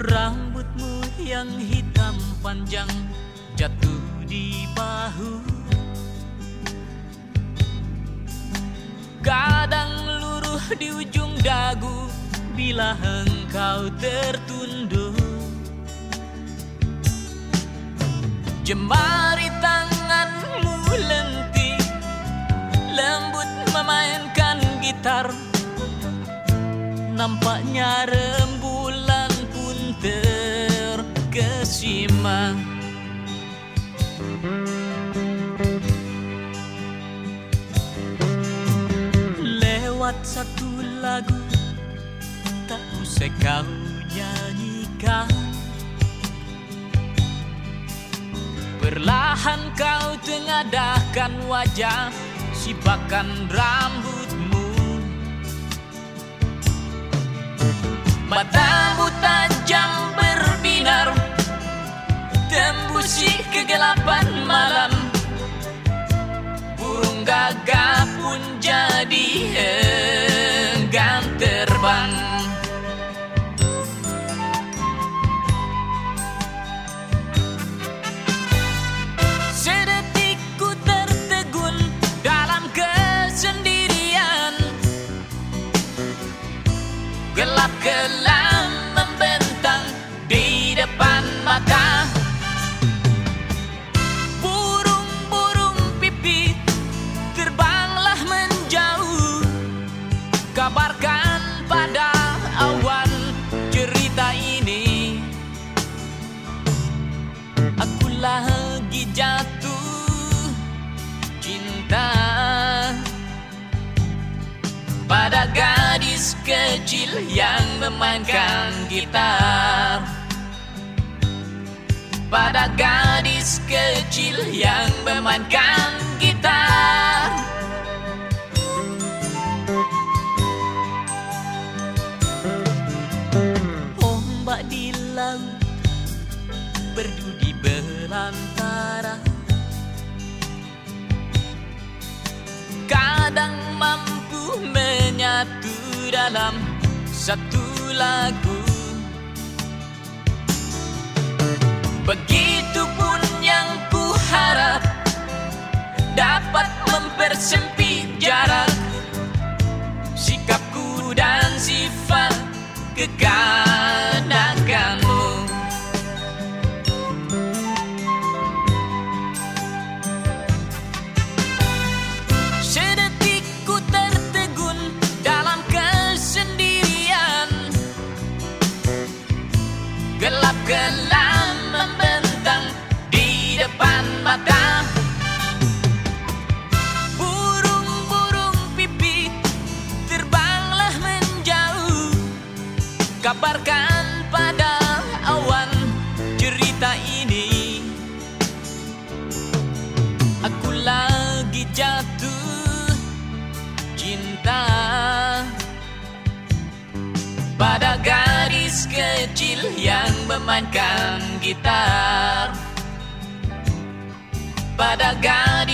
Rambutmu yang hitam panjang jatuh di bahu. Kadang luruh di ujung dagu bila engkau tertunduk. Jemari tanganmu lentik Lembut memainkan gitar. Nampaknya rembulan Lewat satu lagu Tak usah kau nyanyikan. Perlahan kau tengadahkan wajah Sipakan rambutmu. Matamu cerita ini. Aku lagi jatuh cinta Pada gadis kecil yang memainkan gitar. Pada gadis kecil yang memainkan berdudi belantara. Kadang mampu menyatu dalam satu lagu. Begitupun yang ku harap Dapat mempersempit jarak. Sikapku dan sifat kekanakanmu mata. Burung-burung pipit terbanglah menjauh. Kabarkan pada awan cerita ini. Aku lagi jatuh cinta Pada gadis kecil yang memainkan gitar Pada gadis kecil yang